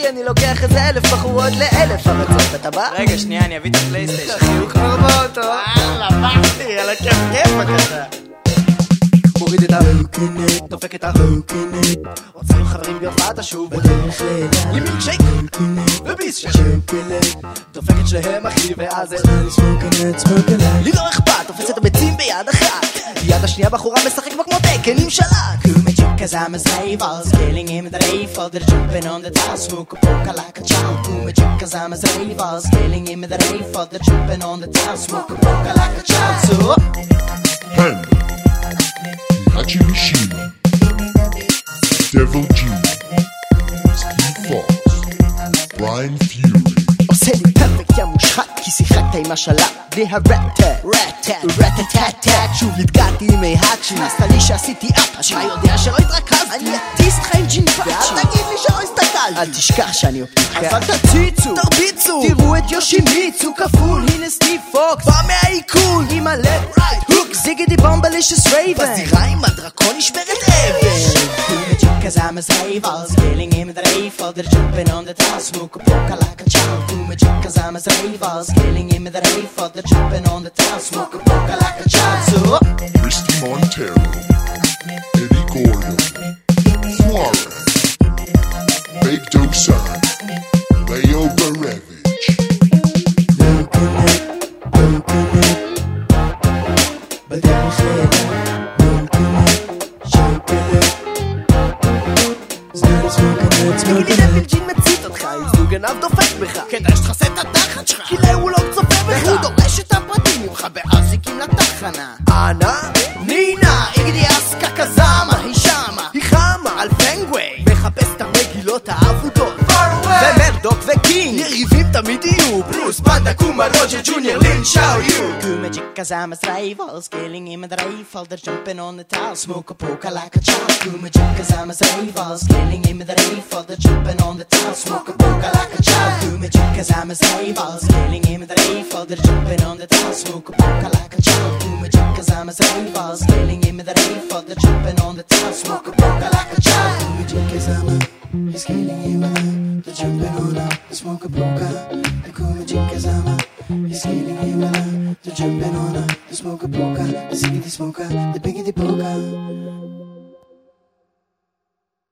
כי אני לוקח איזה אלף בחורות לאלף ארצות, אתה בא? רגע, שנייה, אני אביא את הפלייסטיישן. חיוך מרבות, וואלה, באתי, על הכיף כיף אתה. מוריד את ההוקינט, דופק את ההוקינט רוצים חברים להיות בעד השוב בדרך לילה עם מילקשייק. וביס של שוקולד. דופק את שניהם אחי ואז זה לי לא אכפת, תופס את הביצים ביד אחת. ביד השנייה בחורה משחק בה כמו תקן עם שלט Cause I'm a slave, all scaling in the rave, all the jumping on the top, smoke a poker like a child. Kumajic, cause I'm a slave, all scaling in the rave, all the jumping on the top, smoke a poker like a child. So, Panda, Hachi Mishima, Devil Jin, Steve Fox, Bryan Fury, שיחקת עם השלט. בלי הרטט רטט. רטטטט שוב נתקעתי עם היהק שנעשת לי שעשיתי אפ. אתה יודע שלא התרכזתי? אני אטיס לך עם ג'ינפאצ'י ואל תגיד לי שלא הסתכלתי. אל תשכח שאני אופטיקה אז אל תציצו. תרביצו. תראו את יושימיצו כפול. הנה סטיב פוקס. בא מהעיכול. עם הלב. רייט הוק זיגדי בומבלישס רייבן בזירה עם הדרקון נשברת אבן cause I'm a slave, all scaling in the rave, all the jumping on the top, smoke a poker like a child. Kumajic, cause I'm a slave, all scaling in the rave, all the jumping on the top, smoke a poker like a child. So, uh, Misty Monteiro, Eddie Gordo, Suarez, Big Dosan, Leo Barevich, בדרך לילה תגיד לי דביל ג'ין מצית אותך, אם זוג גנב דופק בך. כדאי שתכסה את התחת שלך. כי הוא לא צופה בך. והוא דורש את הפרטים ממך באזיקים לתחנה. אנה, נינה, איגדי אסקה קזאמה, Tipped me you Bruce Banda, Kuma, Roger Jr., Lin, Xiao Yu. Kuma, Jicka's I'm as him the rifle. They're jumping on the towel Smoke a poker like a child. Kuma, Jicka's I'm as him the rifle. They're jumping on the towel Smoke a poker like a child. Kuma, Jicka's I'm as him the rifle. They're jumping on the towel Smoke a poker like a child. Kuma, Jicka's I'm him They're jumping on the Smoke a poker like a child. He's him and the the on up, the smoke a poker, the Kumajic, cause I'm a He's scaling in lap, the jumping on the smoke a poker, the ziggity smoker, the biggity poker.